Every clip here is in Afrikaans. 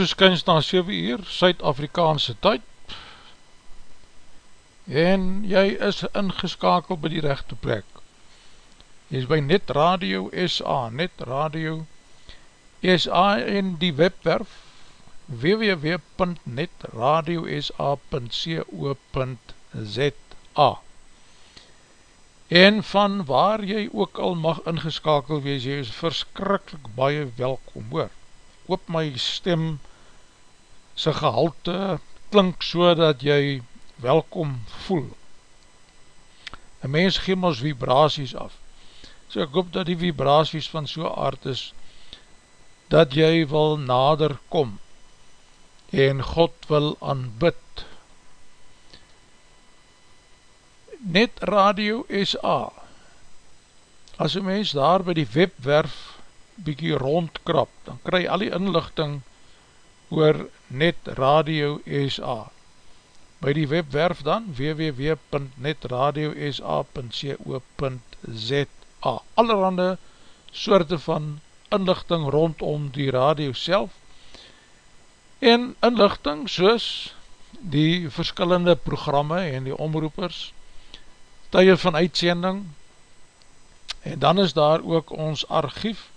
soos kyns na 7 uur, Suid-Afrikaanse tyd. En jy is ingeskakel by die rechte plek. Jy is by Net Radio SA, Net Radio SA en die webwerf www.netradiosa.co.za En van waar jy ook al mag ingeskakel wees, jy is verskrikkelijk baie welkom hoor. Oop my stem sy gehalte klink so dat jy welkom voel. Een mens geem ons vibraties af. So ek hoop dat die vibraties van so aard is, dat jy wil nader kom en God wil aanbid. Net Radio SA As een mens daar by die webwerf bykie rondkrap, dan kry al die inlichting oor Net Radio SA By die webwerf dan www.netradiosa.co.za Allerhande soorte van inlichting rondom die radio self en inlichting soos die verskillende programme en die omroepers, tye van uitsending, en dan is daar ook ons archief,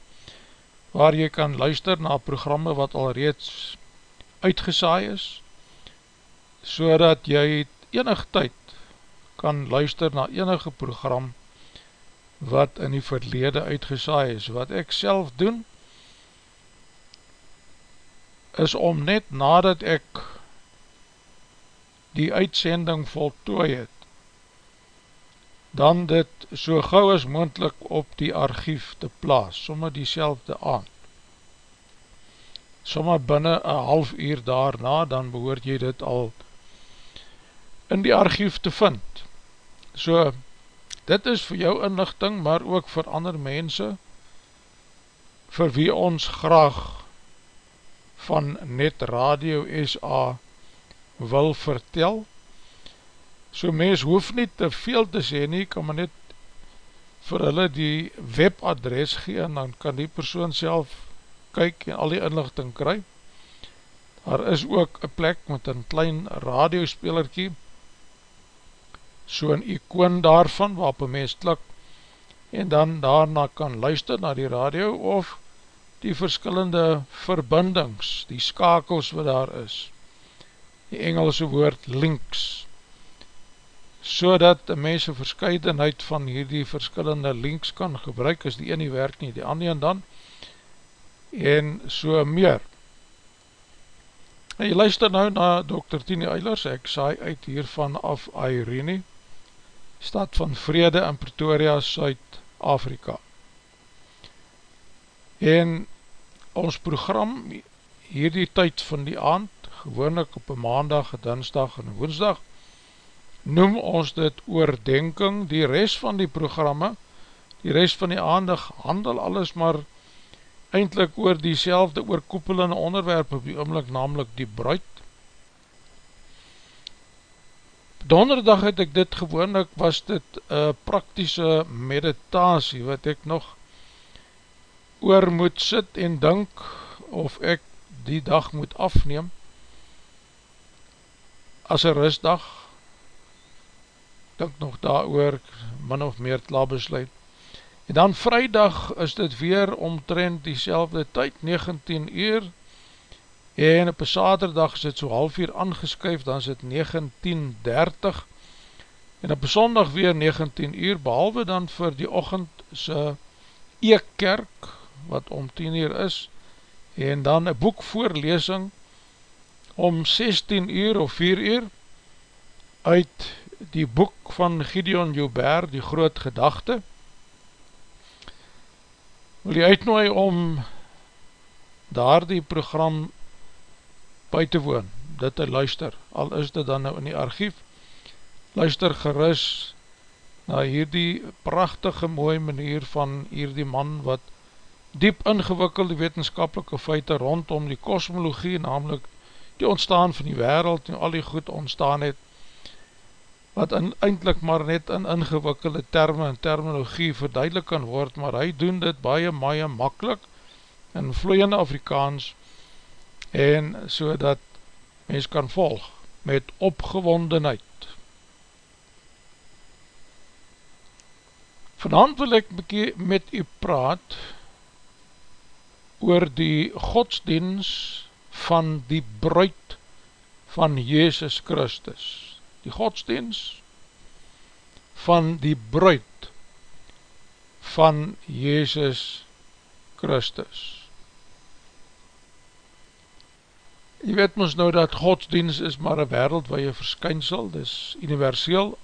waar jy kan luister na programme wat al reeds uitgesaai is, so dat jy enig tyd kan luister na enige program wat in die verlede uitgesaai is. Wat ek self doen, is om net nadat ek die uitsending voltooi het, dan dit so gauw as moendlik op die archief te plaas, somme die selfde aan. Somme binnen een half uur daarna, dan behoort jy dit al in die archief te vind. So, dit is vir jou inlichting, maar ook vir ander mense, vir wie ons graag van Net Radio SA wil vertel. So mens hoef nie te veel te sê nie, kan maar net vir hulle die webadres gee en dan kan die persoon self kyk en al die inlichting kry. Daar is ook een plek met een klein radiospelerkie, so een icoon daarvan waarop een mens klik en dan daarna kan luister na die radio of die verskillende verbindings, die skakels wat daar is. Die Engelse woord links, so dat die mense verscheidenheid van hierdie verskillende links kan gebruik, as die ene werk nie, die ander en dan, en so meer. En jy luister nou na Dr. Tini Eilers, ek saai uit hiervan af Airene, stad van Vrede in Pretoria, Suid-Afrika. En ons program, hierdie tyd van die aand, gewoonlik op een maandag, dinsdag en woensdag, noem ons dit oordenking, die rest van die programme, die rest van die aandag, handel alles maar eindelijk oor die selfde oorkoepelende onderwerp op die oomlik, namelijk die bruid. Donderdag het ek dit gewoonlik, was dit een praktische meditasie, wat ek nog oor moet sit en dink, of ek die dag moet afneem, as een rustdag, dink nog daar oor, min of meer klaar besluit, en dan vrijdag is dit weer omtrend die selfde tyd, 19 uur, en op een saterdag is dit so half uur aangeskuif, dan is dit 19.30, en op een sondag weer 19 uur, behalwe dan vir die ochendse eekkerk, wat om 10 uur is, en dan een boekvoorlesing, om 16 uur of 4 uur uit die boek van Gideon Joubert, die groot gedachte, wil jy uitnooi om daar die program by te woon, dit te luister, al is dit dan nou in die archief, luister geris na hierdie prachtige mooie manier van hierdie man wat diep ingewikkelde wetenskapelike feite rondom die kosmologie, namelijk die ontstaan van die wereld en al die goed ontstaan het, wat in, eindelijk maar net in ingewikkelde termen en terminologie verduidelik kan word, maar hy doen dit baie maie makkelijk in vloeiende Afrikaans en so dat mens kan volg met opgewondenheid. Vanavond wil ek met u praat oor die godsdienst van die bruid van Jezus Christus. Die godsdienst van die bruid van Jezus Christus. Jy weet ons nou dat godsdienst is maar een wereld waar jy verskynsel, dit is universeel.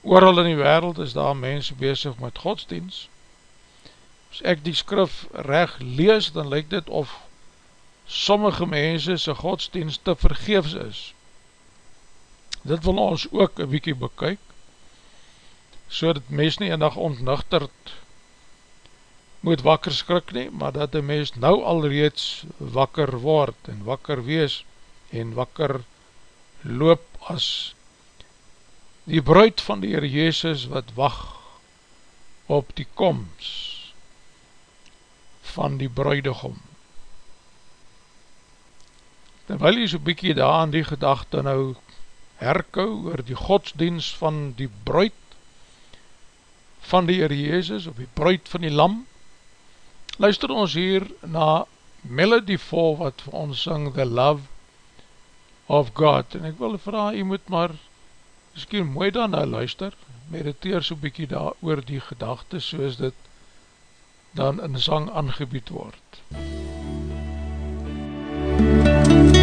Ooral in die wereld is daar mense bezig met godsdienst. As ek die skrif recht lees, dan lyk dit of sommige mense sy godsdienst te vergeefs is. Dit wil ons ook een bykie bekyk. so dat mens nie enig ontnuchterd moet wakker skrik nie, maar dat die mens nou alreeds wakker word en wakker wees en wakker loop as die bruid van die Heer Jezus wat wacht op die koms van die bruidegom. Terwyl jy so bykie daar aan die gedachte nou herkou oor die godsdienst van die bruid van die Heer Jezus, of die bruid van die lam, luister ons hier na Melody Fall wat vir ons syng The Love of God, en ek wil vraag, jy moet maar miskien mooi daarna luister, mediteer so bykie daar oor die gedachte soos dit dan in sang aangebied word. The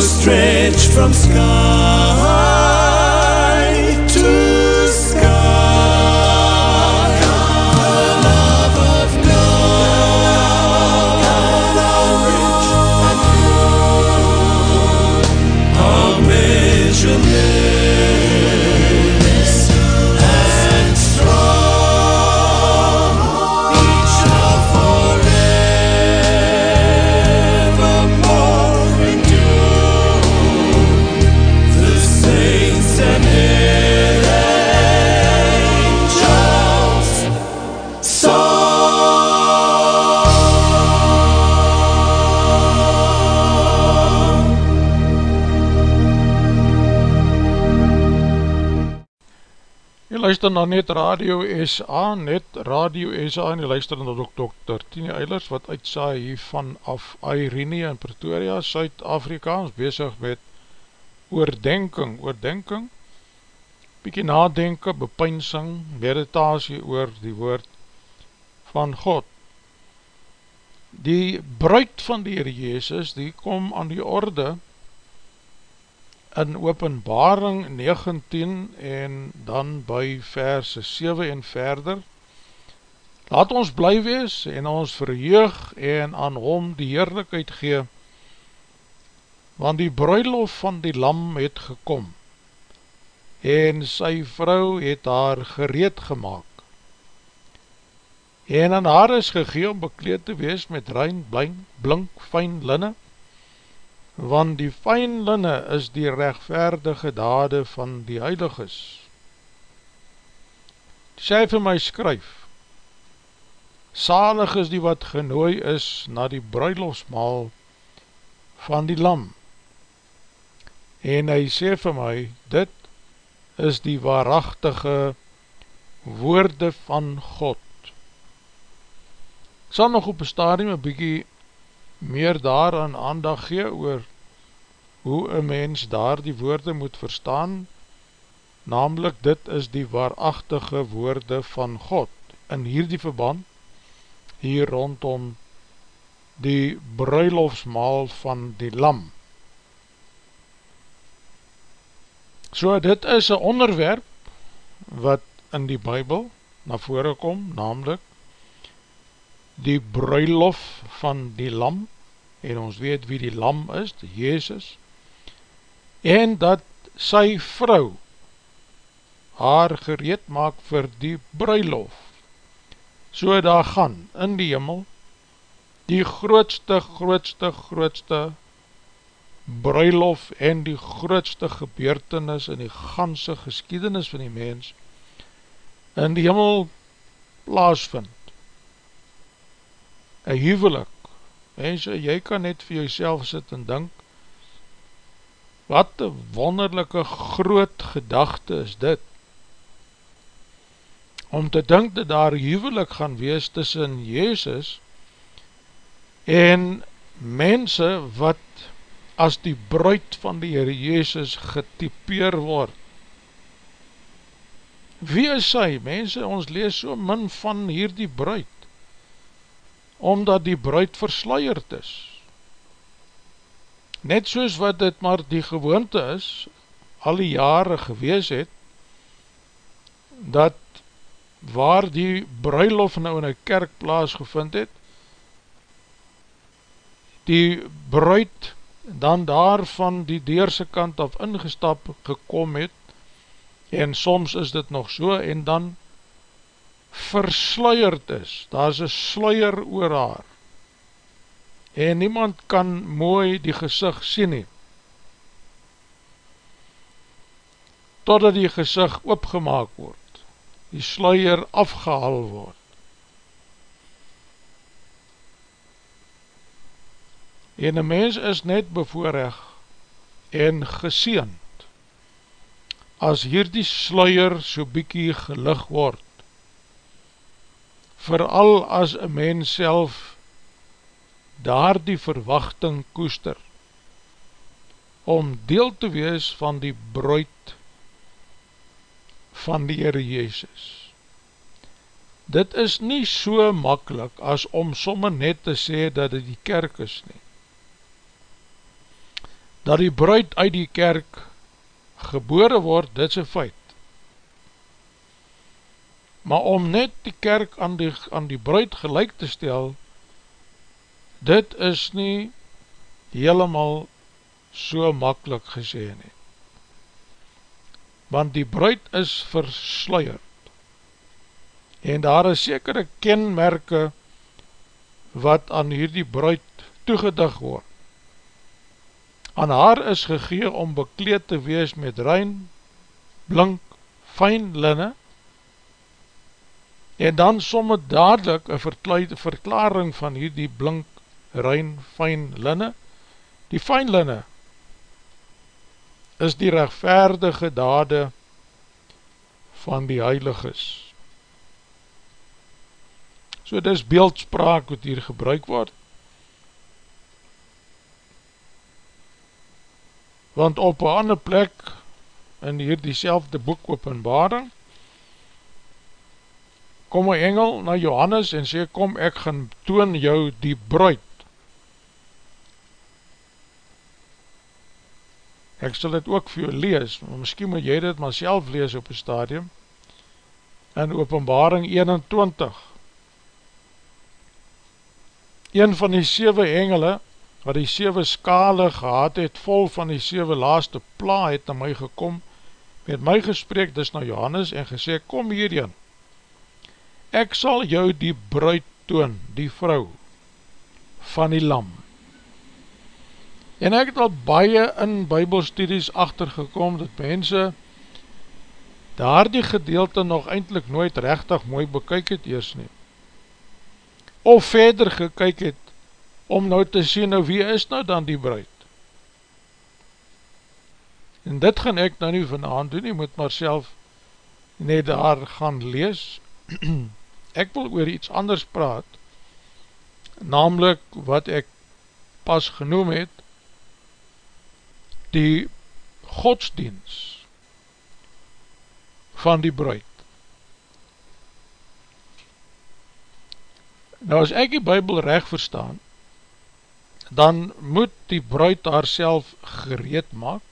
stretched from sky luister na Net Radio SA, Net Radio SA en jy luister na Dr. Tini Eilers wat uitsaai hier vanaf Irene in Pretoria, Suid-Afrika, ons bezig met oordenking, oordenking bykie nadenken, bepeinsing, meditasie oor die woord van God. Die bruid van die Heer Jezus, die kom aan die orde in openbaring 19 en dan by verse 7 en verder. Laat ons bly wees en ons verheug en aan hom die heerlijkheid gee, want die bruilof van die lam het gekom en sy vrou het haar gereed gemaakt. En aan haar is gegee om bekleed te wees met rein, blink, blink, fijn linne, want die fijn linne is die rechtvaardige dade van die heiliges. Sy vir my skryf, salig is die wat genooi is na die bruilofsmaal van die lam. En hy sê vir my, dit is die waarachtige woorde van God. Ek sal nog op een stadium een bykie meer daar aan aandag gee oor hoe een mens daar die woorde moet verstaan, namelijk dit is die waarachtige woorde van God. In hierdie verband, hier rondom die bruilofsmaal van die lam. So dit is een onderwerp wat in die Bijbel na vore kom, namelijk die bruilof van die lam, en ons weet wie die lam is, die Jezus, en dat sy vrou haar gereed maak vir die bruilof, so daar gaan in die jimmel die grootste, grootste, grootste bruilof en die grootste gebeurtenis in die ganse geskiedenis van die mens in die hemel plaasvind. Een huwelik. Mense, jy kan net vir jouself sit en dink, wat een wonderlijke groot gedachte is dit, om te dink dat daar huwelik gaan wees tussen Jezus en mense wat as die bruid van die Heer Jezus getypeer word. Wie is sy? Mense, ons lees so min van hier die bruid, omdat die bruid versluierd is. Net soos wat dit maar die gewoonte is, al die jare gewees het, dat waar die bruilof nou in een kerk plaas gevind het, die bruid dan daar van die deurse kant af ingestap gekom het, en soms is dit nog so, en dan versluierd is, daar is een sluier oor haar, en niemand kan mooi die gezicht sien nie, totdat die gezicht opgemaak word, die sluier afgehaal word, en een mens is net bevoorrecht en geseend as hier die sluier so bykie gelig word. Vooral as een mens self daar die verwachting koester om deel te wees van die brood van die Heere Jezus. Dit is nie so makkelijk as om somme net te sê dat dit die kerk is nie dat die bruid uit die kerk gebore word, dit is een feit. Maar om net die kerk aan die, aan die bruid gelijk te stel, dit is nie helemaal so makkelijk gesê nie. Want die bruid is versluierd. En daar is sekere kenmerke wat aan hierdie bruid toegedig word aan haar is gegee om bekleed te wees met rein, blink, fijn linne, en dan somme dadelijk een verklaring van hierdie blink, rein, fijn linne, die fijn linne is die rechtvaardige dade van die heiliges. So dis beeldspraak wat hier gebruik word, want op een ander plek in hier diezelfde boek openbaring, kom een engel na Johannes en sê, kom ek gaan toon jou die bruid. Ek sal dit ook vir jou lees, maar miskien moet jy dit maar self lees op een stadium, in openbaring 21. Een van die 7 engele, wat die 7 skale gehad het, vol van die 7 laaste pla, het na my gekom, met my gesprek, dis na Johannes, en gesê, kom hierheen, ek sal jou die bruid toon, die vrou, van die lam. En ek het al baie in bybelstudies achtergekom, dat mense daar die gedeelte nog eindelijk nooit rechtig mooi bekyk het eers nie. Of verder gekyk het, om nou te sê, nou wie is nou dan die bruid? En dit gaan ek nou nie vanavond doen, jy moet maar self net daar gaan lees. ek wil oor iets anders praat, namelijk wat ek pas genoem het, die godsdienst van die bruid. Nou as ek die bybel recht verstaan, dan moet die bruid haar self gereed maak.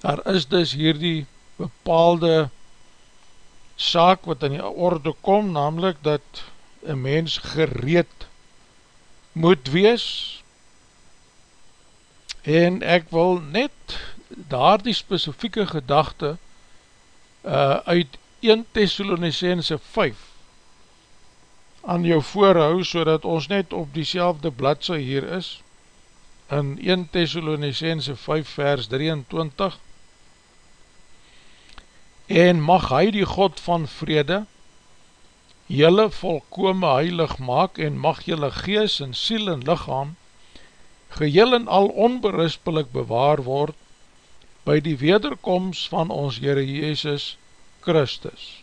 Daar is dus hier die bepaalde saak wat in die orde kom, namelijk dat een mens gereed moet wees en ek wil net daar die specifieke gedachte uh, uit 1 Thessalonicense 5 aan jou voorhou, so dat ons net op die selfde bladse hier is, in 1 Thessalonicense 5 vers 23, en mag hy die God van vrede jylle volkome heilig maak en mag jylle gees en siel en lichaam geheel en al onberispelik bewaar word by die wederkomst van ons Heere Jezus Christus.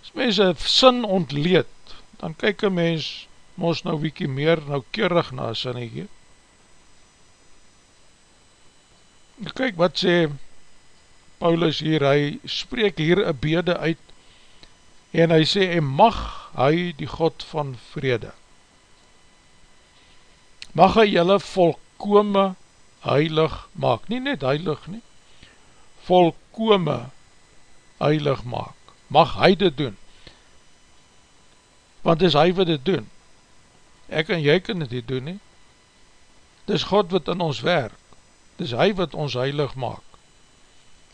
As mens een sin ontleed, dan kyk een mens ons nou wiekie meer noukeurig na sinnige. Kyk wat sê Paulus hier, hy spreek hier een bede uit en hy sê, en mag hy die God van vrede, mag hy jylle volkome heilig maak, nie net heilig nie, volkome heilig maak, mag hy dit doen, want is hy wat dit doen, ek en jy kan dit doen nie, dis God wat in ons werk, dis hy wat ons heilig maak,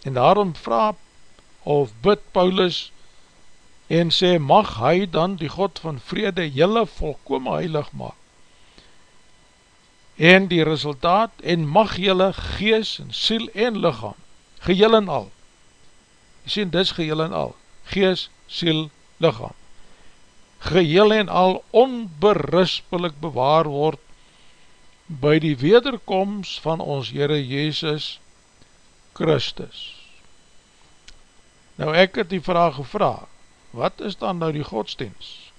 En daarom vraag of bid Paulus en sê, mag hy dan die God van vrede jylle volkome heilig maak. En die resultaat, en mag jylle gees en siel en lichaam, geheel en al, jy sê, dis geheel en al, gees, siel, lichaam, geheel en al onberispelik bewaar word by die wederkomst van ons Heere Jezus Christus. Nou ek het die vraag gevra, wat is dan nou die godsdienst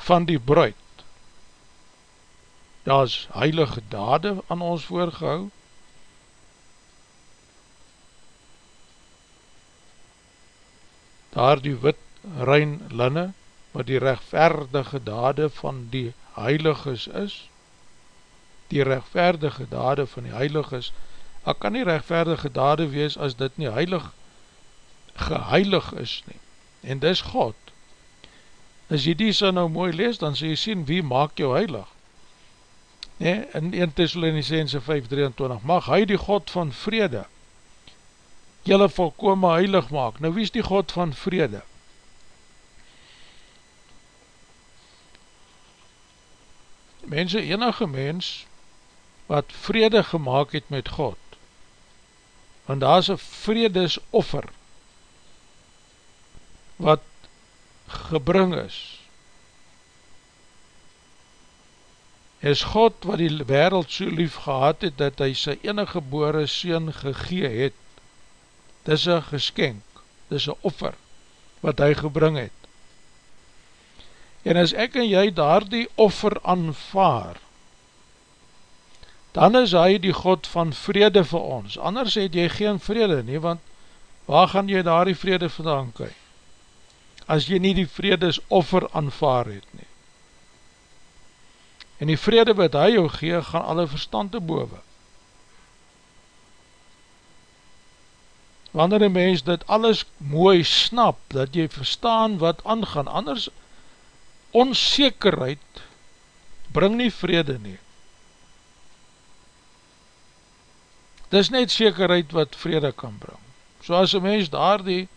van die bruid? Daar is heilige dade aan ons voorgehou, daar die wit rein linne, wat die rechtverdige dade van die heiliges is, die rechtverdige dade van die heiliges, ek kan nie rechtverdige dade wees as dit nie heilig geheilig is nie, en dis God. As jy die so nou mooi lees, dan sê jy sien, wie maak jou heilig? Nee, in 1 Thessalonicense 5:23, mag hy die God van vrede, jylle volkome heilig maak. Nou wie is die God van vrede? Mense, enige mens, wat vrede gemaakt het met God, want daar is een vredesoffer, wat gebring is, is God wat die wereld so lief gehad het, dat hy sy enige gebore sien gegee het, dis een geskenk, dis een offer, wat hy gebring het. En as ek en jy daar die offer aanvaar, dan is hy die God van vrede vir ons. Anders het jy geen vrede nie, want waar gaan jy daar die vrede vandaan kry? As jy nie die vredes offer aanvaar het nie. En die vrede wat hy jou gee, gaan alle verstand te boven. Wanneer een mens dit alles mooi snap, dat jy verstaan wat aangaan, anders onzekerheid bring nie vrede nie. Dis net zekerheid wat vrede kan bring. So as een mens daar die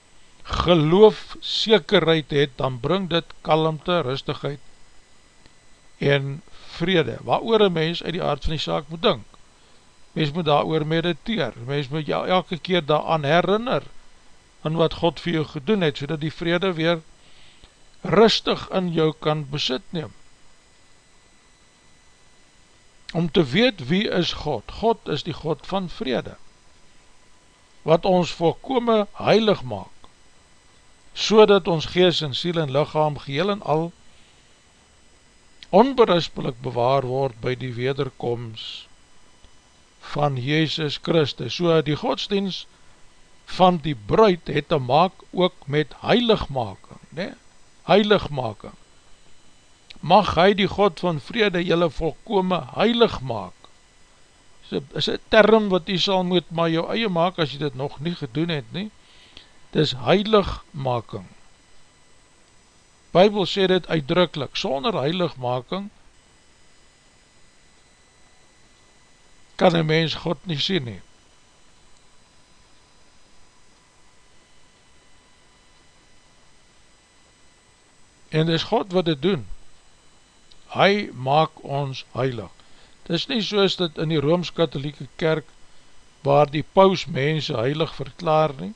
geloof zekerheid het, dan bring dit kalmte, rustigheid en vrede, waar oor een mens uit die aard van die saak moet dink. Mens moet daar oor mediteer, mens moet jou elke keer daaraan herinner aan wat God vir jou gedoen het, so die vrede weer rustig in jou kan besit neem om te weet wie is God. God is die God van vrede, wat ons voorkome heilig maak, so dat ons gees en siel en lichaam geheel en al onberispelik bewaar word by die wederkomst van Jezus Christus. So die godsdienst van die bruid het te maak ook met heiligmaking, nee? heiligmaking mag hy die God van vrede jylle volkome heilig maak. Dit is een term wat jy sal moet maar jou eie maak as jy dit nog nie gedoen het nie. Dit is heiligmaking. Bybel sê dit uitdrukkelijk, sonder heiligmaking kan een mens God nie sien nie. En dit is God wat dit doen hy maak ons heilig. Het is nie soos dit in die Rooms-Katholieke kerk waar die paus mense heilig verklaar nie.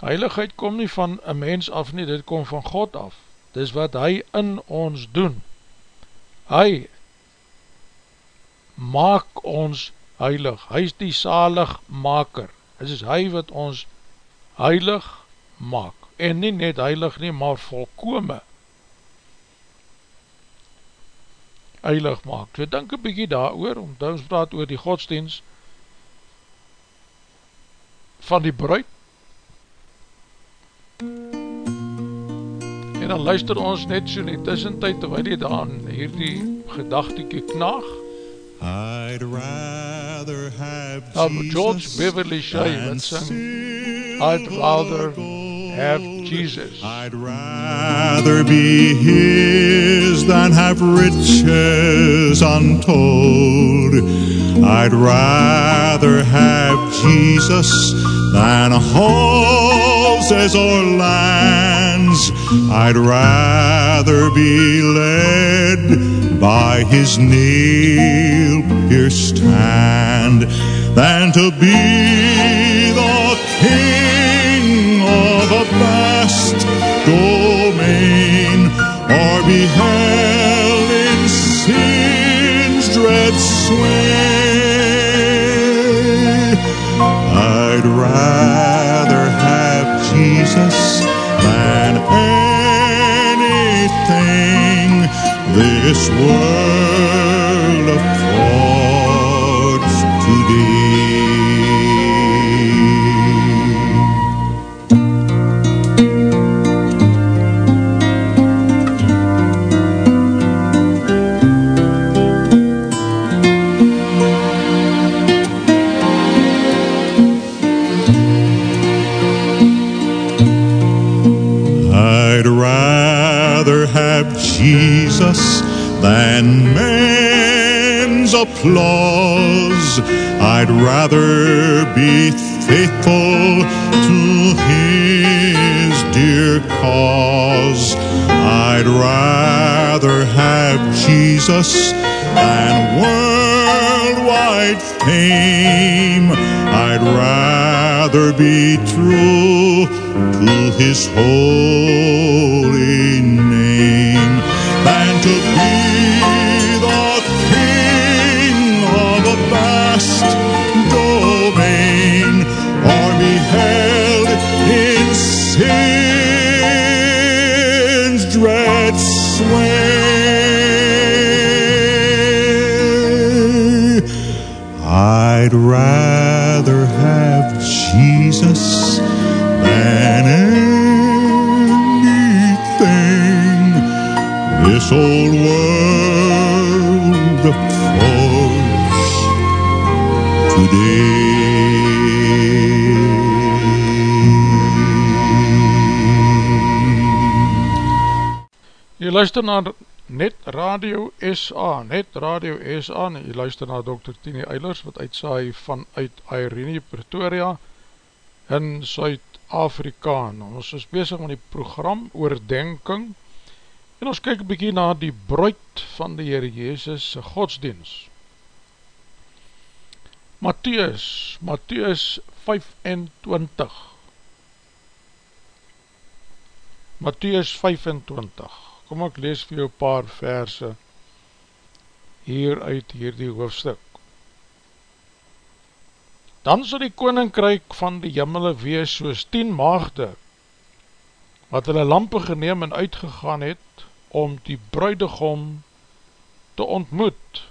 Heiligheid kom nie van een mens af nie, dit kom van God af. Dit is wat hy in ons doen. Hy maak ons heilig. Hy is die salig maker. Dit is hy wat ons heilig maak. En nie net heilig nie, maar volkome heilig maak. So denk een bykie daar oor, om ons praat oor die godsdienst van die bruid. En dan luister ons net so net tussentijd, terwijl jy dan hier die gedachtekie knaag. I'd rather have Nou, Jesus George Beverly Shea than wat sing, I'd rather have Jesus. I'd rather be his than have riches untold. I'd rather have Jesus than houses or lands. I'd rather be led by his nail pierced hand than to be the king of a vast domain or be held in sin's dread sway. This world affords I'd rather be faithful to his dear cause. I'd rather have Jesus than worldwide fame. I'd rather be true to his holy old world affords today. Jy luister na Net Radio SA, Net Radio SA, en jy luister na Dr. Tini Eilers, wat uitsaai vanuit Irene Pretoria in Suid-Afrika. Ons is bezig met die program Oordenking, en ons kyk bykie na die bruid van die Heer Jezus godsdienst. Matthäus, Matthäus 25 Matthäus 25 Kom ek lees vir jou paar verse hier uit hierdie hoofdstuk. Dan sal die koninkryk van die jimmele wees soos 10 maagde wat hulle lampe geneem en uitgegaan het om die bruidegom te ontmoet.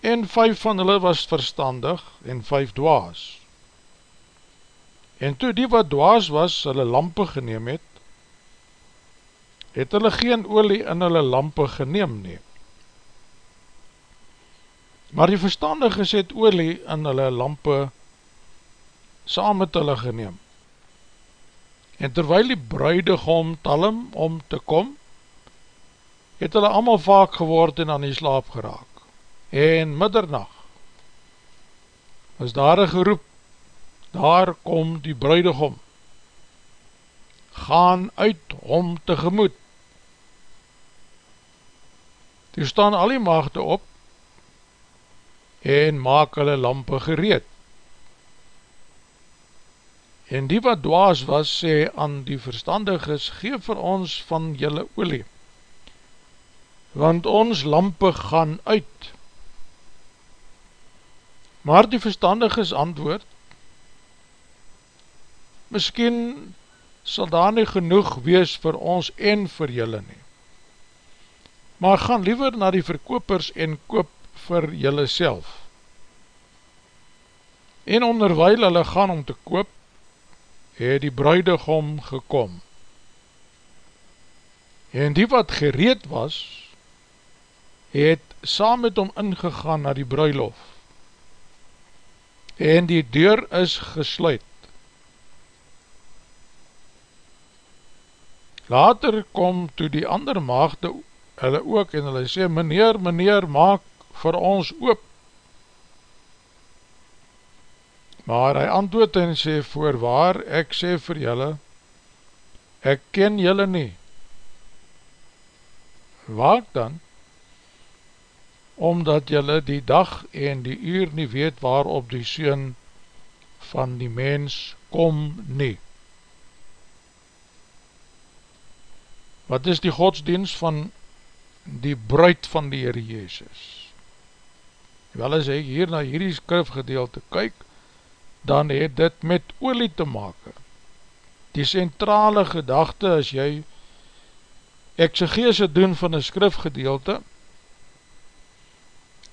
En vijf van hulle was verstandig en vijf dwaas. En toe die wat dwaas was, hulle lampe geneem het, het hulle geen olie in hulle lampe geneem nie. Maar die verstandiges het olie in hulle lampe saam met hulle geneem. En terwijl die bruidegom talm om te kom, het hulle allemaal vaak geword en aan die slaap geraak. En middernacht was daar een geroep, daar kom die bruidegom, gaan uit om tegemoet. Toe staan al die maagde op en maak hulle lampe gereed. En die wat dwaas was, sê aan die verstandiges, geef vir ons van julle olie, want ons lampe gaan uit. Maar die verstandiges antwoord, Miskien sal daar nie genoeg wees vir ons en vir julle nie maar gaan liever na die verkopers en koop vir jylle self. En onderwijl hulle gaan om te koop, het die bruidegom gekom. En die wat gereed was, het saam met hom ingegaan na die bruilof. En die deur is gesluit. Later kom toe die ander maagde hulle ook en hulle sê, meneer, meneer, maak vir ons oop. Maar hy antwoord en sê, voorwaar, ek sê vir julle, ek ken julle nie. Waak dan, omdat julle die dag en die uur nie weet waarop die Seun van die mens kom nie. Wat is die godsdienst van die bruid van die Heere Jezus. Wel as ek hier na hierdie skrifgedeelte kyk, dan het dit met olie te make. Die centrale gedachte as jy exegese doen van een skrifgedeelte,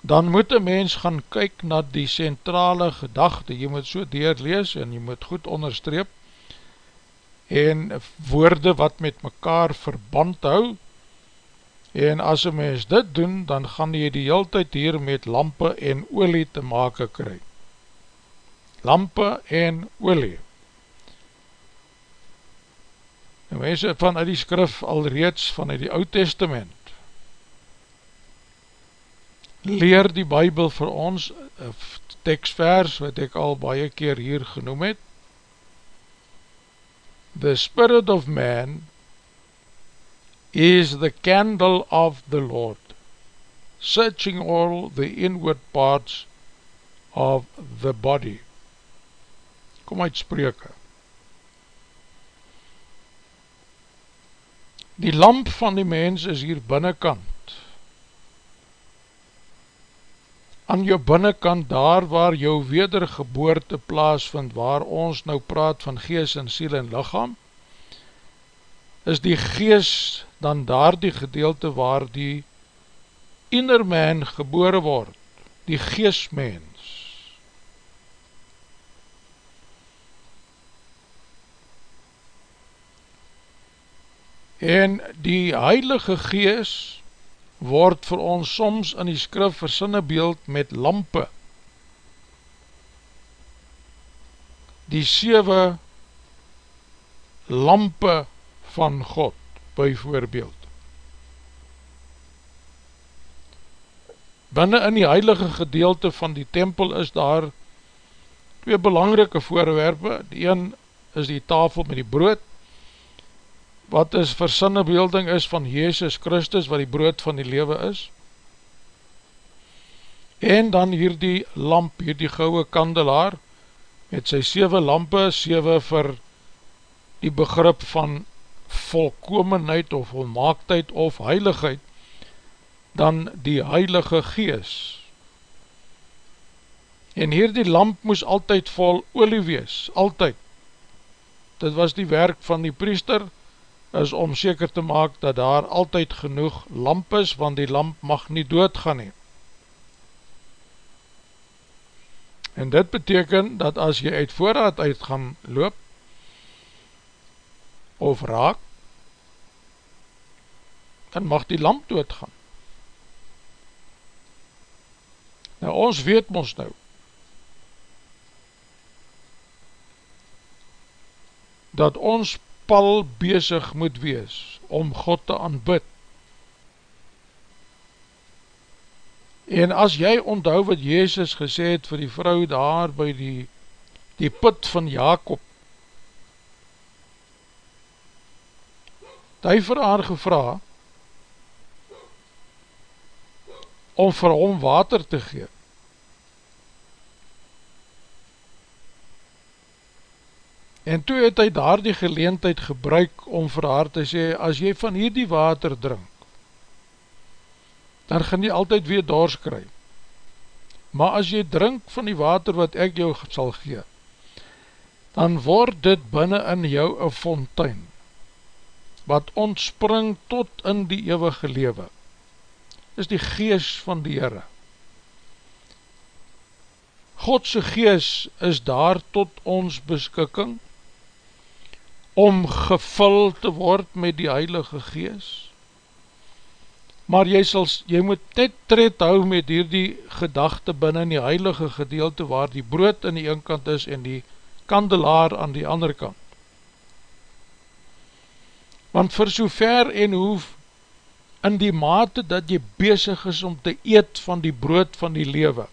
dan moet een mens gaan kyk na die centrale gedachte, jy moet so deurlees en jy moet goed onderstreep, en woorde wat met mekaar verband hou, En as een mens dit doen, dan gaan jy die heel tyd hier met lampe en olie te make kry. Lampe en olie. En mense vanuit die skrif alreeds vanuit die oud testament leer die bybel vir ons tekstvers wat ek al baie keer hier genoem het The spirit of man is the candle of the Lord, searching all the inward parts of the body. Kom uit spreke. Die lamp van die mens is hier binnenkant. Aan jou binnenkant, daar waar jou wedergeboorte plaas vind, waar ons nou praat van gees en siel en lichaam, is die gees dan daar die gedeelte waar die inner man gebore word, die geestmens. En die Heilige Gees word vir ons soms in die skrif versinne beeld met lampe. Die sewe lampe van God, by voorbeeld. Binnen in die heilige gedeelte van die tempel is daar twee belangrike voorwerpe. Die een is die tafel met die brood, wat is versinnebeelding is van Jezus Christus, wat die brood van die lewe is. En dan hier die lamp, hier die gouwe kandelaar, met sy 7 lampe, 7 vir die begrip van volkomenheid of volmaaktheid of heiligheid, dan die heilige gees. En hier die lamp moes altyd vol olie wees, altyd. Dit was die werk van die priester, is om seker te maak dat daar altyd genoeg lamp is, want die lamp mag nie doodgaan nie. En dit beteken dat as jy uit voorraad uit gaan loop, of raak, dan mag die lamp doodgaan. Nou ons weet ons nou, dat ons pal bezig moet wees om God te aanbid. En as jy onthou wat Jezus gesê het vir die vrou daar by die, die put van Jacob, hy vir haar gevra om vir hom water te gee. En toe het hy daar die geleentheid gebruik om vir haar te sê, as jy van hierdie water drink, dan gaan jy altyd weer dors kry. Maar as jy drink van die water wat ek jou sal gee, dan word dit binnen in jou een fontein, wat ontspring tot in die eeuwige lewe. Is die gees van die Heere. Godse gees is daar tot ons beskikking, om gevul te word met die Heilige Gees. Maar jy, sal, jy moet net tred hou met hierdie gedachte binnen die heilige gedeelte waar die brood in die ene kant is en die kandelaar aan die andere kant. Want vir so ver en hoef in die mate dat jy bezig is om te eet van die brood van die lewe,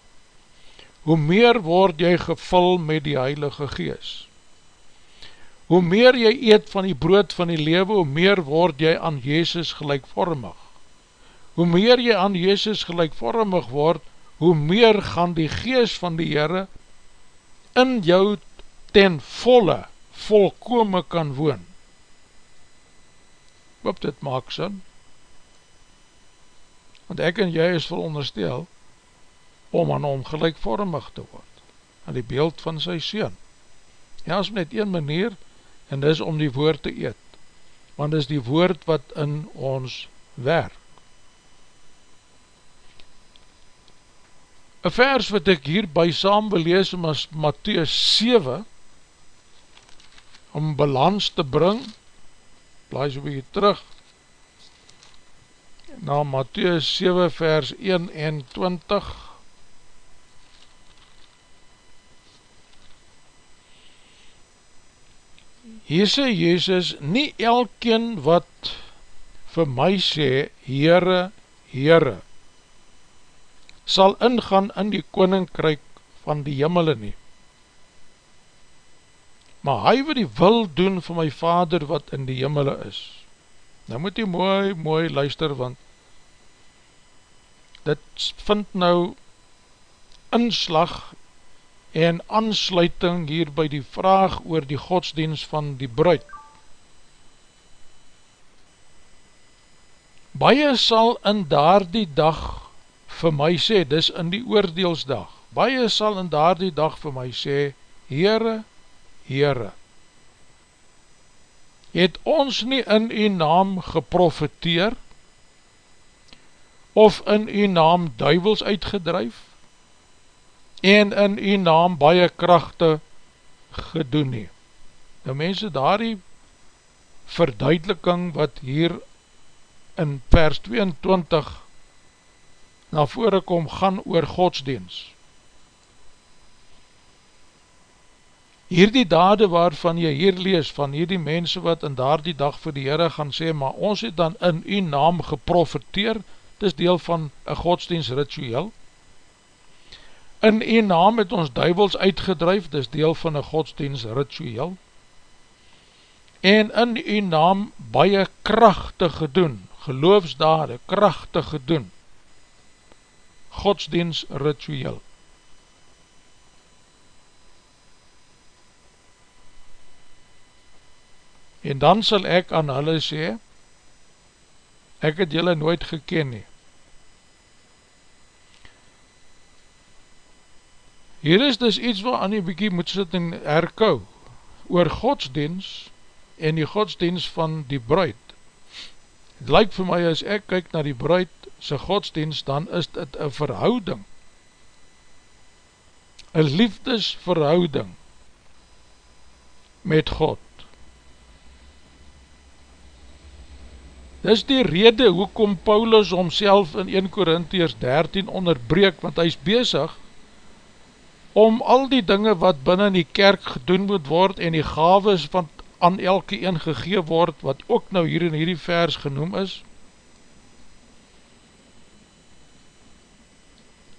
hoe meer word jy gevul met die Heilige Gees. Hoe meer jy eet van die brood van die lewe, hoe meer word jy aan Jezus gelijkvormig. Hoe meer jy aan Jezus gelijkvormig word, hoe meer gaan die gees van die Heere in jou ten volle, volkome kan woon. Hoop dit maak sin. Want ek en jy is veronderstel om aan hom gelijkvormig te word, aan die beeld van sy Seen. Ja, as met een manier, en dis om die woord te eet, want dis die woord wat in ons werk. Een vers wat ek hierby saam wil lees as Matthäus 7, om balans te bring, blaai so bykie terug, na Matthäus 7 vers 21, Hier sê Jezus, nie elkeen wat vir my sê, Heere, Heere, sal ingaan in die koninkryk van die jimmele nie. Maar hy wat die wil doen van my vader wat in die jimmele is. Nou moet jy mooi, mooi luister, want dit vind nou inslag en aansluiting hier by die vraag oor die godsdienst van die bruid. Baie sal in daar die dag vir my sê, dis in die oordeelsdag, baie sal in daar die dag vir my sê, Heere, Heere, het ons nie in u naam geprofiteer, of in u naam duivels uitgedruif, en in u naam baie krachte gedoen nie. Nou mense, daar die verduideliking wat hier in vers 22 na vore kom gaan oor godsdienst. Hierdie dade waarvan jy hier lees, van hierdie mense wat in daar die dag vir die Heere gaan sê, maar ons het dan in die naam geprofiteer, dit is deel van een godsdienst ritueel, in die naam het ons duivels uitgedruif, dit is deel van een godsdienst ritueel, en in die naam baie krachtig gedoen, geloofsdade, krachtig gedoen, godsdienst ritueel. En dan sal ek aan hulle sê, ek het julle nooit geken nie. Hier is dus iets wat aan die bykie moet sit en herkou, oor godsdienst en die godsdienst van die bruid. Het lyk vir my as ek kyk na die bruid sy godsdienst, dan is dit een verhouding, een liefdesverhouding met God. Dis die rede hoekom Paulus homself in 1 Korintiërs 13 onderbreek, want hy is bezig om al die dinge wat binnen die kerk gedoen moet word en die gaves wat aan elke een gegee word, wat ook nou hier in hierdie vers genoem is,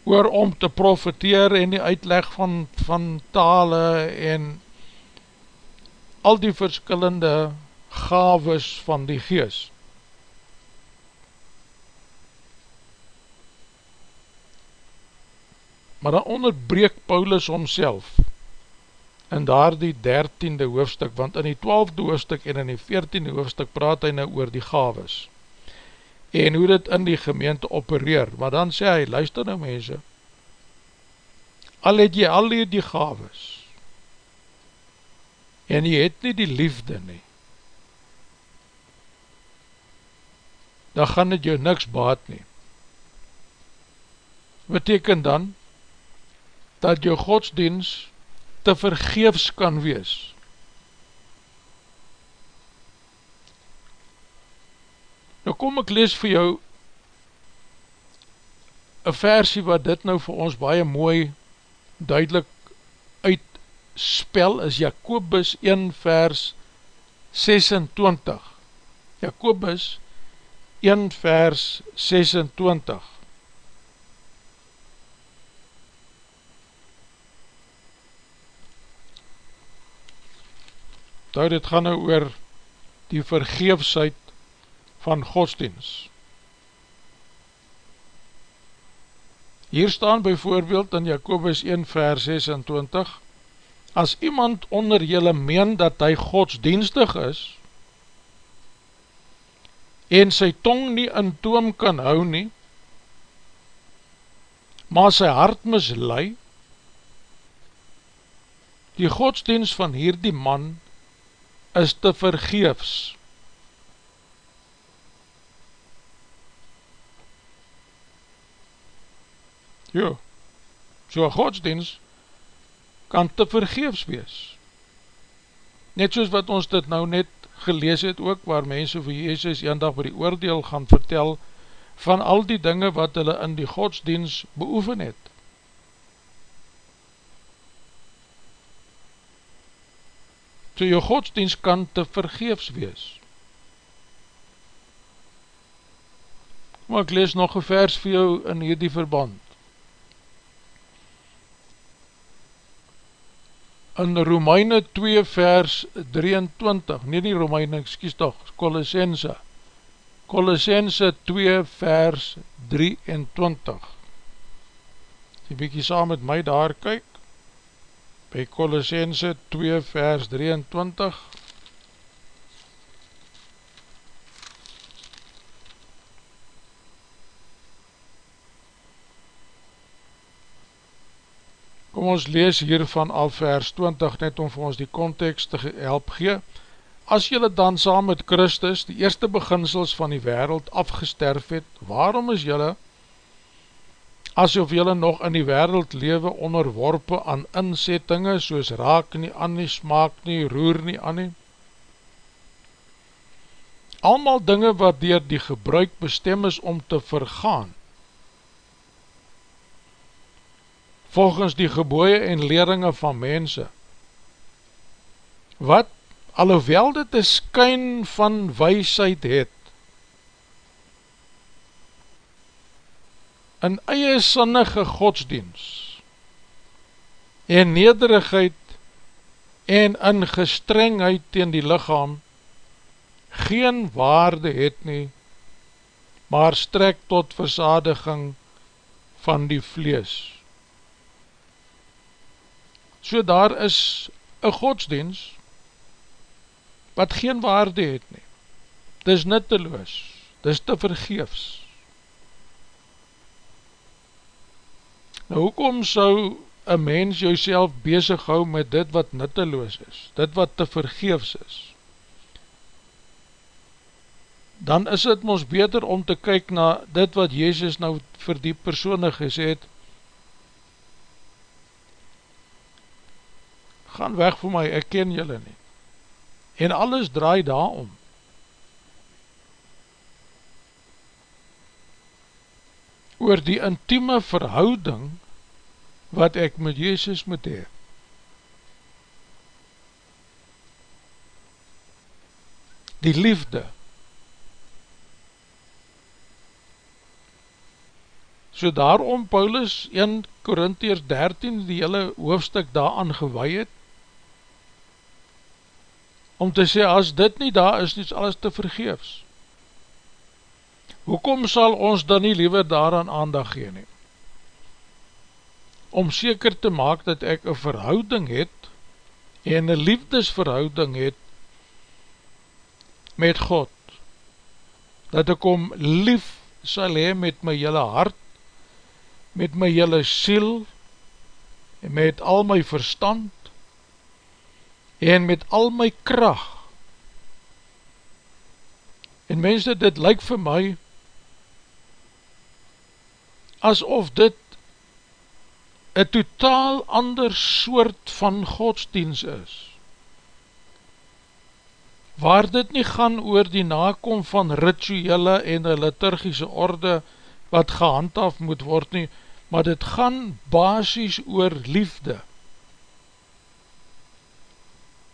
oor om te profiteer en die uitleg van, van tale en al die verskillende gaves van die geest. Maar dan onderbreek Paulus homself in daar die dertiende hoofdstuk, want in die twaalfde hoofdstuk en in die veertiende hoofdstuk praat hy nou oor die gaves en hoe dit in die gemeente opereer, maar dan sê hy, luister nou mense, al het jy al die, die gaves en jy het nie die liefde nie, dan gaan het jou niks baat nie. Beteken dan, dat jou godsdienst te vergeefs kan wees. Nou kom ek lees vir jou een versie wat dit nou vir ons baie mooi duidelik uitspel is Jacobus 1 vers 26. Jacobus 1 vers 26. Nou dit gaan nou oor die vergeefsheid van godsdienst. Hier staan bijvoorbeeld in Jacobus 1 vers 26 As iemand onder julle meen dat hy godsdienstig is en sy tong nie in toom kan hou nie maar sy hart mislui die godsdienst van hierdie man is te vergeefs. Jo, so een godsdienst kan te vergeefs wees. Net soos wat ons dit nou net gelees het ook, waar mense vir Jezus een dag by die oordeel gaan vertel van al die dinge wat hulle in die godsdienst beoefen het. So jou godsdienst kan te vergeefs wees. Maar ek lees nog een vers vir jou in hierdie verband. In Romeine 2 vers 23, nie die Romeine, excuse toch, Colossense. Colossense 2 vers 23. Die bykie saam met my daar kyk by Colossense 2 vers 23 Kom ons lees hiervan al vers 20 net om vir ons die context te help gee. As jylle dan saam met Christus die eerste beginsels van die wereld afgesterf het, waarom is jylle asof jylle nog in die wereld lewe onderworpe aan inzettinge, soos raak nie aan nie, smaak nie, roer nie aan nie. Almal dinge wat dier die gebruik bestem is om te vergaan, volgens die geboeie en leringe van mense, wat, alhoewel dit een skyn van weisheid het, in eie sinnige godsdienst, en nederigheid, en in gestrengheid teen die lichaam, geen waarde het nie, maar strek tot versadiging van die vlees. So daar is een godsdienst wat geen waarde het nie. Dis nutteloos, dis te vergeefs. Nou hoekom sou een mens jouself bezig hou met dit wat nutteloos is, dit wat te vergeefs is? Dan is het ons beter om te kyk na dit wat Jezus nou vir die persoon gesê het, gaan weg vir my, ek ken julle nie. En alles draai daarom. Oor die intieme verhouding wat ek met Jezus moet hee. Die liefde. So daarom Paulus 1 Korintiërs 13 die hele hoofdstuk daaraan gewaai het, om te sê, as dit nie daar is, is alles te vergeefs. Hoekom sal ons dan nie liever daaraan aandag gee nie? Om seker te maak dat ek een verhouding het, en een liefdesverhouding het, met God, dat ek om lief sal hee met my jylle hart, met my jylle siel, en met al my verstand, en met al my kracht. En mense, dit lyk vir my asof dit een totaal ander soort van godsdienst is. Waar dit nie gaan oor die nakom van rituele en liturgische orde wat gehandhaaf moet word nie, maar dit gaan basis oor liefde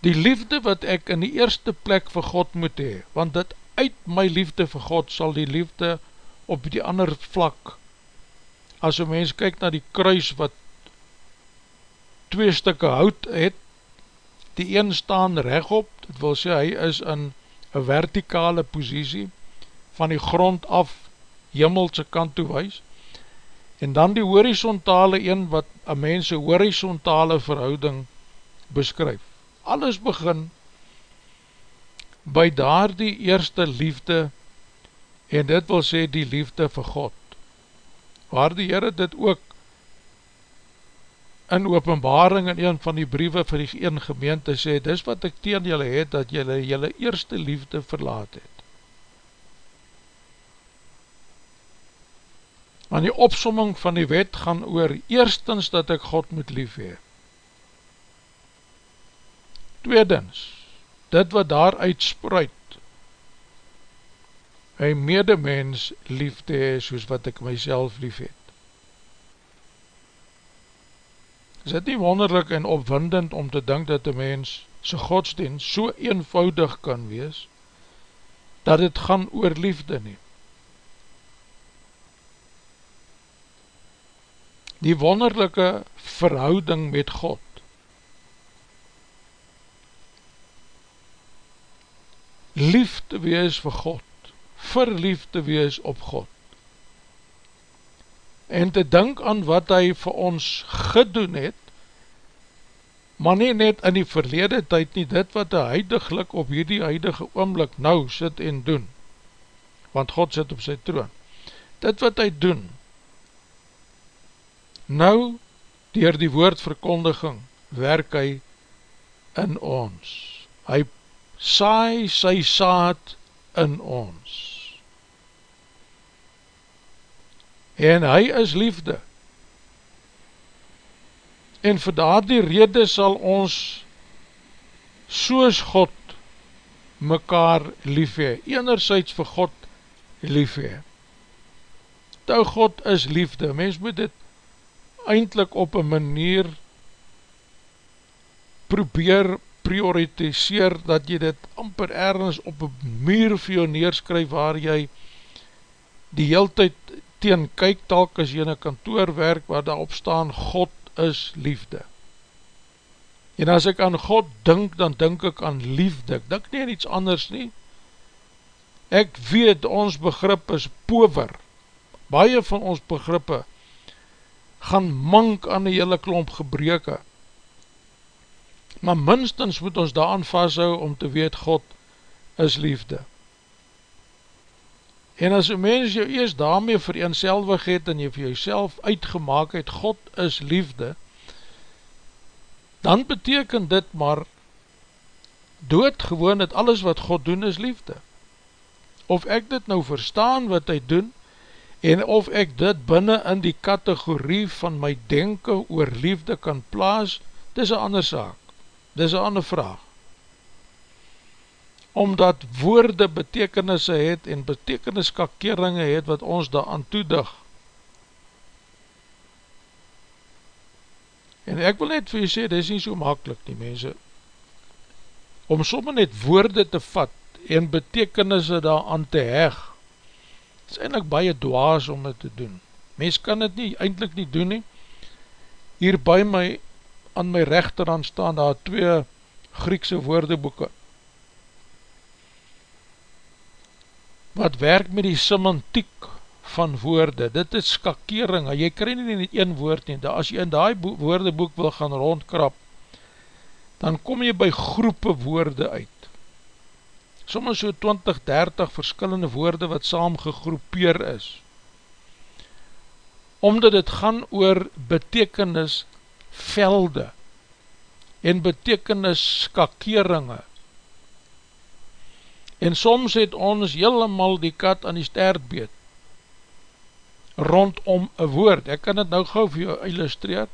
die liefde wat ek in die eerste plek vir God moet hee, want dit uit my liefde vir God sal die liefde op die ander vlak, as een mens kyk na die kruis wat twee stikke hout het, die een staan rechtop, dit wil sê hy is in een vertikale posiesie, van die grond af jimmelse kant toe wees, en dan die horizontale een wat een mens een horizontale verhouding beskryf. Alles begin by daar die eerste liefde en dit wil sê die liefde vir God waar die Heere dit ook in openbaring in een van die briewe vir die een gemeente sê, dis wat ek teen julle het, dat julle julle eerste liefde verlaat het. Want die opsomming van die wet gaan oor eerstens dat ek God moet lief hee. Tweedens, dit wat daar uitspruit, my medemens liefde is soos wat ek myself lief het. Is dit nie wonderlik en opwindend om te dink dat die mens sy godsdienst so eenvoudig kan wees, dat het gaan oor liefde nie. Die wonderlijke verhouding met God, lief te wees vir God, verlief te wees op God, en te denk aan wat hy vir ons gedoen het, maar nie net in die verlede tyd nie, dit wat hy huidiglik op hierdie huidige oomlik nou sit en doen, want God sit op sy troon, dit wat hy doen, nou, dier die woordverkondiging, werk hy in ons, hy saai sy saad in ons. En hy is liefde. En vir daar die rede sal ons soos God mekaar lief hee, enerzijds vir God lief hee. Nou God is liefde, mens moet dit eindelijk op een manier probeer prioritiseer dat jy dit amper ergens op een muur vir jou neerskryf waar jy die heel tyd teen kyk talk as jy in een kantoor werk waar daarop staan God is liefde. En as ek aan God dink, dan dink ek aan liefde, ek dink nie aan iets anders nie. Ek weet ons begrip is pover, baie van ons begrippe gaan mank aan die hele klomp gebreke, maar minstens moet ons daan vasthou om te weet God is liefde. En as een mens jou eers daarmee vereenselwig het en jy vir jouself uitgemaak het, God is liefde, dan beteken dit maar doodgewoon dat alles wat God doen is liefde. Of ek dit nou verstaan wat hy doen, en of ek dit binnen in die kategorie van my denken oor liefde kan plaas, dis een ander saak, dis een ander vraag omdat woorde betekenisse het en betekeniskakeringe het wat ons daar aan toedig. En ek wil net vir jy sê, dit is nie so makkelijk nie mense, om somme net woorde te vat en betekenisse daar aan te heg, is eindelijk baie dwaas om dit te doen. Mens kan dit nie, eindelijk nie doen nie. Hier by my, aan my rechterhand staan daar twee Griekse woordeboeken, wat werk met die semantiek van woorde, dit is skakering, jy krij nie net een woord nie, as jy in die woordeboek wil gaan rondkrap, dan kom jy by groepe woorde uit, soms so 20, 30 verskillende woorde wat saam gegroepeer is, omdat het gaan oor betekenis velde, en betekenis skakeringe, en soms het ons helemaal die kat aan die stert beet, rondom een woord, ek kan het nou gauw vir jou illustreer,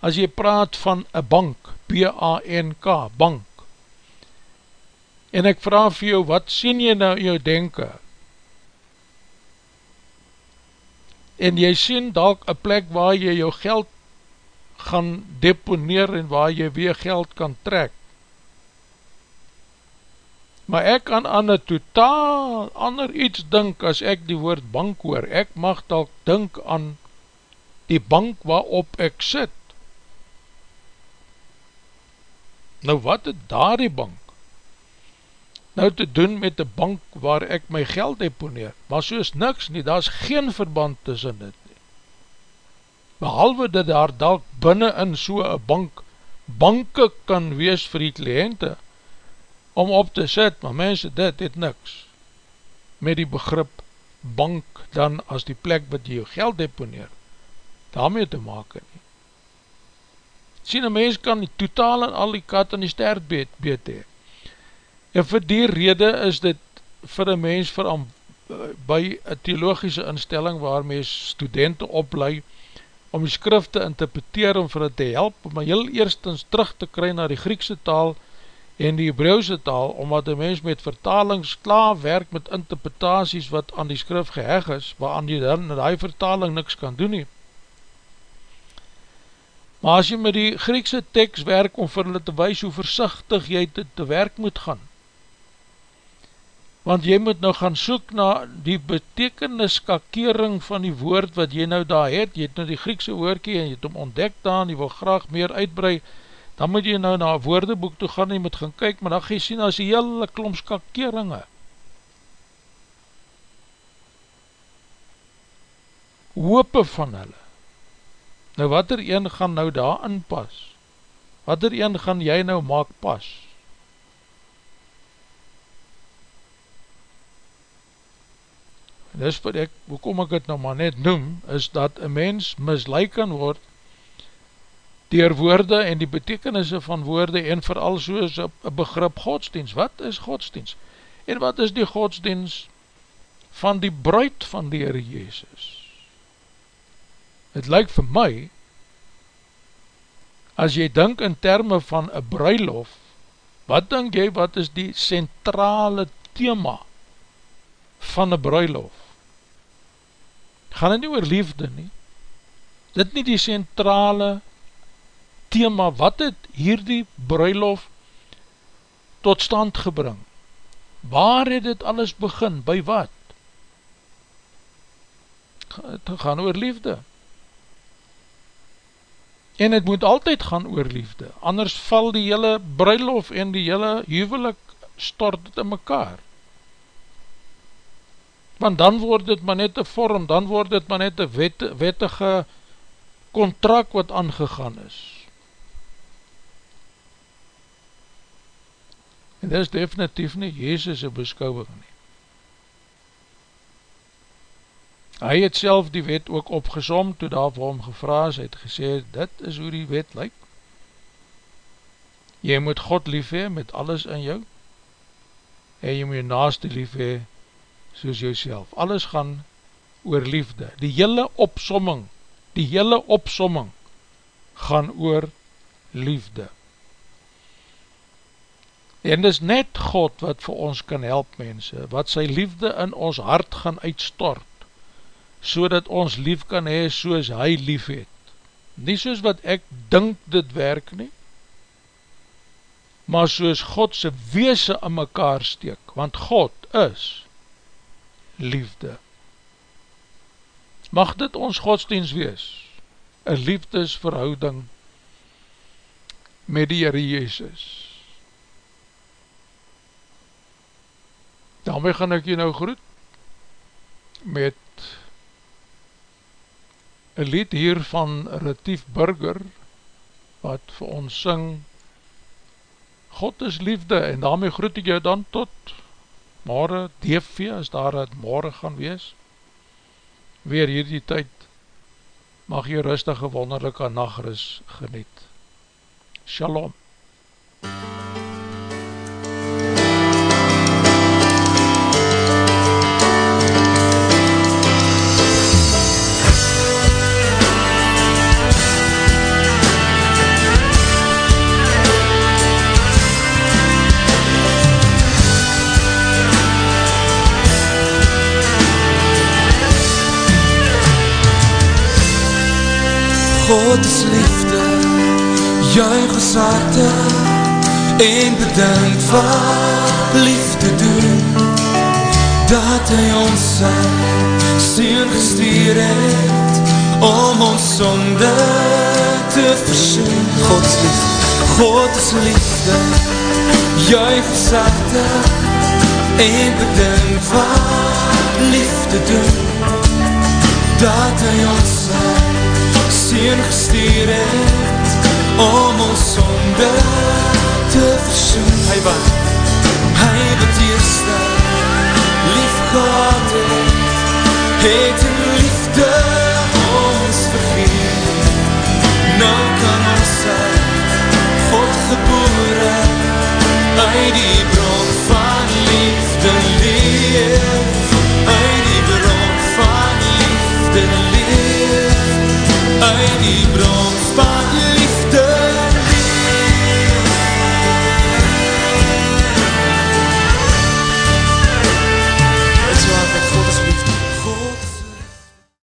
as jy praat van een bank, B-A-N-K, bank, en ek vraag vir jou, wat sien jy nou in jou denken, en jy sien dalk een plek waar jy jou geld gaan deponeer en waar jy weer geld kan trek, maar ek kan aan een totaal ander iets dink as ek die woord bank hoor. Ek mag dalk dink aan die bank waarop ek sit. Nou wat het daar die bank? Nou te doen met die bank waar ek my geld deponeer, maar soos niks nie, daar is geen verband tussen dit nie. Behalve dat daar dalk binnen in so'n bank, banke kan wees vir die kliënte, om op te sit, maar mense, dit het niks met die begrip bank dan as die plek wat jy jou geld deponeer, daarmee te maken nie. Sien, een mens kan die totaal en al die kat in die stert beet, beet hee. En vir die rede is dit vir een mens vir am, by een theologische instelling waar mens studenten opleid om die skrif te interpreteer om vir het te help, om heel eerstens terug te kry na die Griekse taal, en die Hebrauwse taal, omdat die mens met vertalings klaar werk met interpretaties wat aan die skrif geheg is, waaraan die dan in die vertaling niks kan doen nie. Maar as jy met die Griekse tekst werk om vir hulle te wees hoe versichtig jy te, te werk moet gaan, want jy moet nou gaan soek na die betekeniskakering van die woord wat jy nou daar het, jy het nou die Griekse woordkie en jy het hom ontdek daar en jy wil graag meer uitbreid, dan moet jy nou na een woordeboek toe gaan en jy moet gaan kyk, maar dan ga jy sien as die hele klomskakeringe. Hoope van hulle. Nou wat er een gaan nou daar in pas? Wat er een gaan jy nou maak pas? Dis wat ek, hoekom ek het nou maar net noem, is dat een mens misleid kan word dier woorde en die betekenisse van woorde en vooral soos een begrip godsdienst. Wat is godsdienst? En wat is die godsdienst van die bruid van die Heere Jezus? Het lyk vir my, as jy denk in termen van een bruilof, Wat denk jy, wat is die centrale thema van een bruiloft? Gaan het nie oor liefde nie. Dit nie die centrale thema, wat het hier die bruiloft tot stand gebring? Waar het dit alles begin? By wat? Het gaan oor liefde. En het moet altyd gaan oor liefde, anders val die hele bruilof en die hele huwelik stort het in mekaar. Want dan word het maar net een vorm, dan word het maar net een wet, wettige contract wat aangegaan is. En dit is definitief nie Jezus' beskouwing nie. Hy het self die wet ook opgesom, toe daar vir hom gevraas, het gesê, dit is hoe die wet lyk. Jy moet God lief hee met alles in jou, en jy moet jy naaste lief hee, soos self. Alles gaan oor liefde. Die hele opsomming, die hele opsomming, gaan oor liefde. En dis net God wat vir ons kan help, mense, wat sy liefde in ons hart gaan uitstort, so dat ons lief kan hee soos hy lief het. Nie soos wat ek dink dit werk nie, maar soos Godse weese in mekaar steek, want God is liefde. Mag dit ons godsdienst wees, een liefdesverhouding met die Heere Jezus. Daarmee gaan ek jy nou groet met een lied hier van Retief Burger wat vir ons syng God is liefde en daarmee groet ek jou dan tot morgen. DV as daar het morgen gaan wees? Weer hierdie tyd mag jy rustige wonderlijke nachtrus geniet. Shalom harte en bedank wat liefde doen, dat hy ons sy sien gestuur het, om ons sonde te versoen. God is liefde, God is liefde, ons harte en bedank wat liefde doen, dat hy ons sy Seen gestuur het om ons sonde te versoen. Hy wat, hy wat eerste lief gehad het, het in liefde ons vergeet. Nou kan ons uit voortgeboore uit die bron van liefde leef, uit die bron van liefde leef. uit die bron